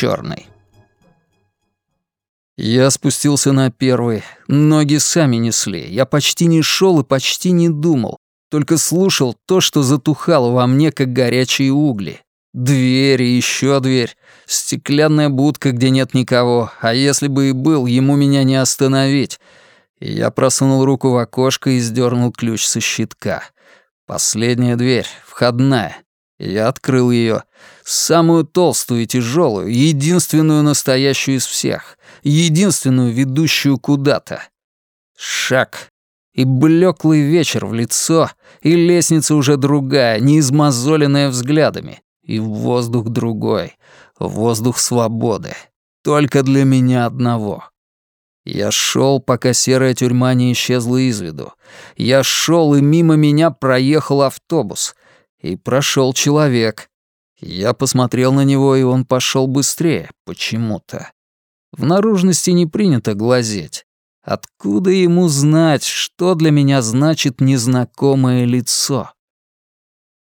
черный. Я спустился на первый. Ноги сами несли. Я почти не шел и почти не думал. Только слушал то, что затухало во мне, как горячие угли. Дверь и еще дверь. Стеклянная будка, где нет никого. А если бы и был, ему меня не остановить. Я просунул руку в окошко и сдернул ключ со щитка. Последняя дверь, входная. Я открыл ее, самую толстую и тяжелую, единственную настоящую из всех, единственную ведущую куда-то. Шаг. И блеклый вечер в лицо, и лестница уже другая, не измозоленная взглядами, и воздух другой, воздух свободы. Только для меня одного. Я шел, пока серая тюрьма не исчезла из виду. Я шел, и мимо меня проехал автобус. И прошел человек. Я посмотрел на него, и он пошел быстрее, почему-то. В наружности не принято глазеть. Откуда ему знать, что для меня значит незнакомое лицо?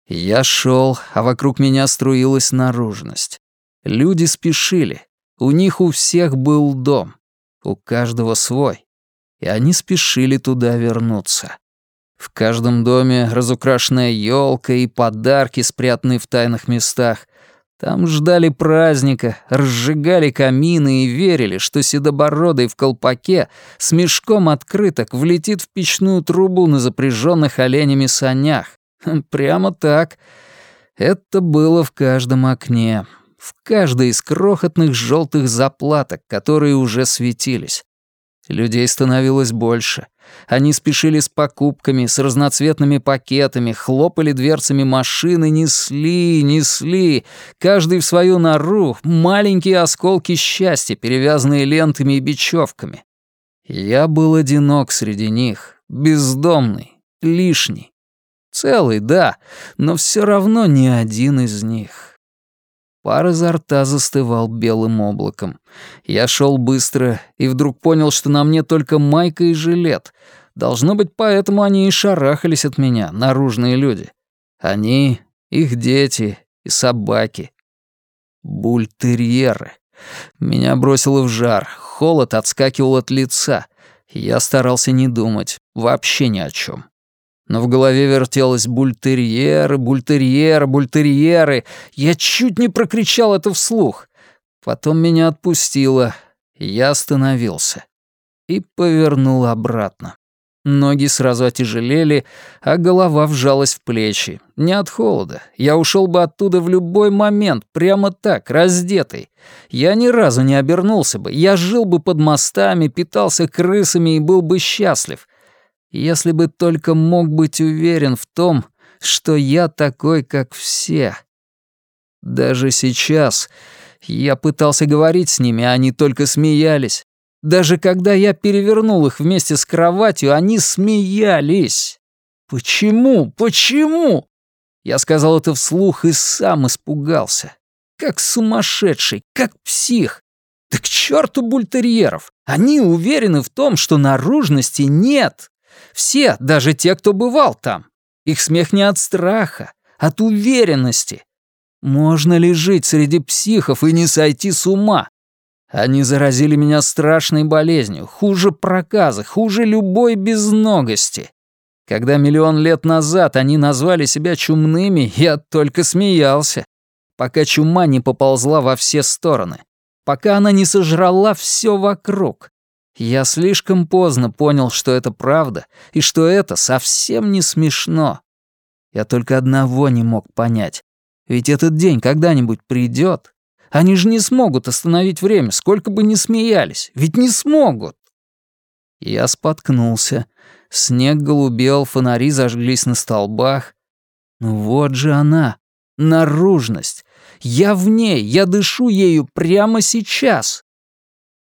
Я шел, а вокруг меня струилась наружность. Люди спешили. У них у всех был дом. У каждого свой. И они спешили туда вернуться. В каждом доме разукрашенная елка и подарки, спрятанные в тайных местах. Там ждали праздника, разжигали камины и верили, что седобородый в колпаке с мешком открыток влетит в печную трубу на запряженных оленями санях. Прямо так. Это было в каждом окне, в каждой из крохотных желтых заплаток, которые уже светились. Людей становилось больше. Они спешили с покупками, с разноцветными пакетами, хлопали дверцами машины, несли, несли, каждый в свою нору, маленькие осколки счастья, перевязанные лентами и бечевками. Я был одинок среди них, бездомный, лишний. Целый, да, но все равно не один из них. Пар изо рта застывал белым облаком. Я шел быстро и вдруг понял, что на мне только майка и жилет. Должно быть, поэтому они и шарахались от меня, наружные люди. Они, их дети и собаки. Бультерьеры. Меня бросило в жар, холод отскакивал от лица. Я старался не думать, вообще ни о чем но в голове вертелось бультерьеры, бультерьеры, бультерьеры. Я чуть не прокричал это вслух. Потом меня отпустило, я остановился и повернул обратно. Ноги сразу отяжелели, а голова вжалась в плечи. Не от холода. Я ушел бы оттуда в любой момент, прямо так, раздетый. Я ни разу не обернулся бы. Я жил бы под мостами, питался крысами и был бы счастлив если бы только мог быть уверен в том, что я такой, как все. Даже сейчас я пытался говорить с ними, а они только смеялись. Даже когда я перевернул их вместе с кроватью, они смеялись. Почему? Почему? Я сказал это вслух и сам испугался. Как сумасшедший, как псих. Да к черту бультерьеров! Они уверены в том, что наружности нет. Все, даже те, кто бывал там. Их смех не от страха, от уверенности. Можно ли жить среди психов и не сойти с ума? Они заразили меня страшной болезнью, хуже проказа, хуже любой безногости. Когда миллион лет назад они назвали себя чумными, я только смеялся, пока чума не поползла во все стороны, пока она не сожрала все вокруг, я слишком поздно понял, что это правда, и что это совсем не смешно. Я только одного не мог понять. Ведь этот день когда-нибудь придет. Они же не смогут остановить время, сколько бы ни смеялись. Ведь не смогут. Я споткнулся. Снег голубел, фонари зажглись на столбах. Ну вот же она, наружность. Я в ней, я дышу ею прямо сейчас.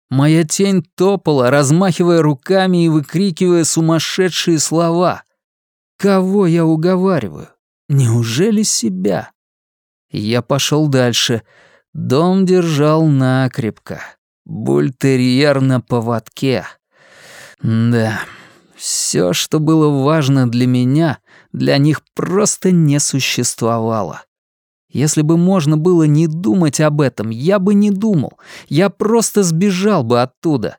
Моя тень топала, размахивая руками и выкрикивая сумасшедшие слова. Кого я уговариваю? Неужели себя? Я пошел дальше. Дом держал накрепко. Бультерьер на поводке. Да, все, что было важно для меня, для них просто не существовало. Если бы можно было не думать об этом, я бы не думал. Я просто сбежал бы оттуда.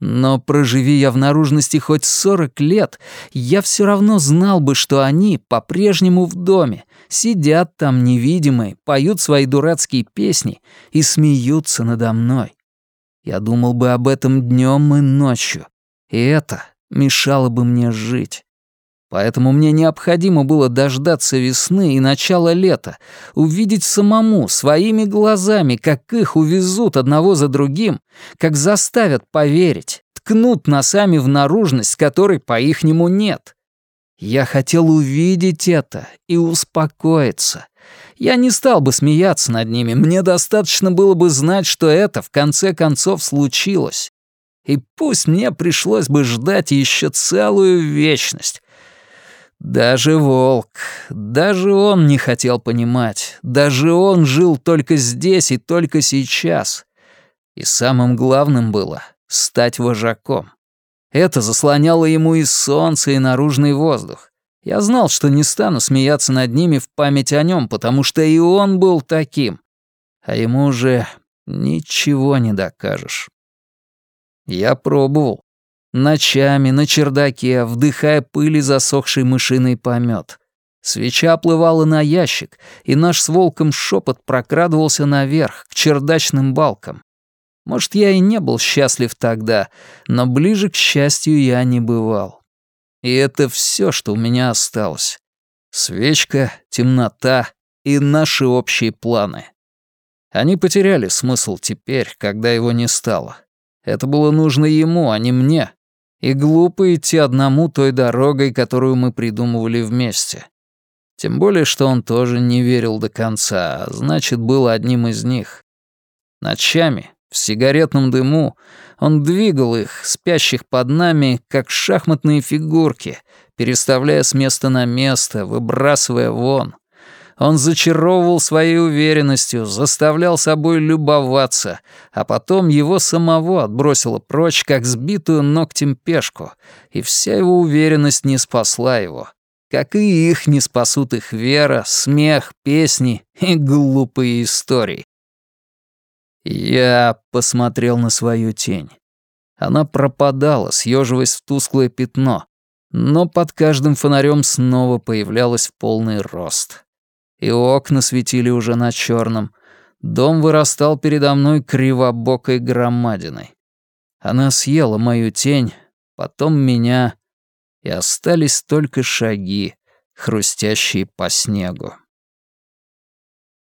Но проживи я в наружности хоть сорок лет, я все равно знал бы, что они по-прежнему в доме, сидят там невидимые, поют свои дурацкие песни и смеются надо мной. Я думал бы об этом днем и ночью, и это мешало бы мне жить. Поэтому мне необходимо было дождаться весны и начала лета, увидеть самому, своими глазами, как их увезут одного за другим, как заставят поверить, ткнут носами в наружность, которой по-ихнему нет. Я хотел увидеть это и успокоиться. Я не стал бы смеяться над ними, мне достаточно было бы знать, что это в конце концов случилось. И пусть мне пришлось бы ждать еще целую вечность, даже волк, даже он не хотел понимать, даже он жил только здесь и только сейчас. И самым главным было стать вожаком. Это заслоняло ему и солнце, и наружный воздух. Я знал, что не стану смеяться над ними в память о нем, потому что и он был таким. А ему уже ничего не докажешь. Я пробовал. Ночами на чердаке, вдыхая пыли засохший мышиный помет. Свеча оплывала на ящик, и наш с волком шепот прокрадывался наверх, к чердачным балкам. Может, я и не был счастлив тогда, но ближе к счастью я не бывал. И это все, что у меня осталось. Свечка, темнота и наши общие планы. Они потеряли смысл теперь, когда его не стало. Это было нужно ему, а не мне. И глупо идти одному той дорогой, которую мы придумывали вместе. Тем более, что он тоже не верил до конца, а значит, был одним из них. Ночами, в сигаретном дыму, он двигал их, спящих под нами, как шахматные фигурки, переставляя с места на место, выбрасывая вон. Он зачаровывал своей уверенностью, заставлял собой любоваться, а потом его самого отбросило прочь, как сбитую ногтем пешку, и вся его уверенность не спасла его. Как и их не спасут их вера, смех, песни и глупые истории. Я посмотрел на свою тень. Она пропадала, съеживаясь в тусклое пятно, но под каждым фонарем снова появлялась в полный рост и окна светили уже на черном. Дом вырастал передо мной кривобокой громадиной. Она съела мою тень, потом меня, и остались только шаги, хрустящие по снегу.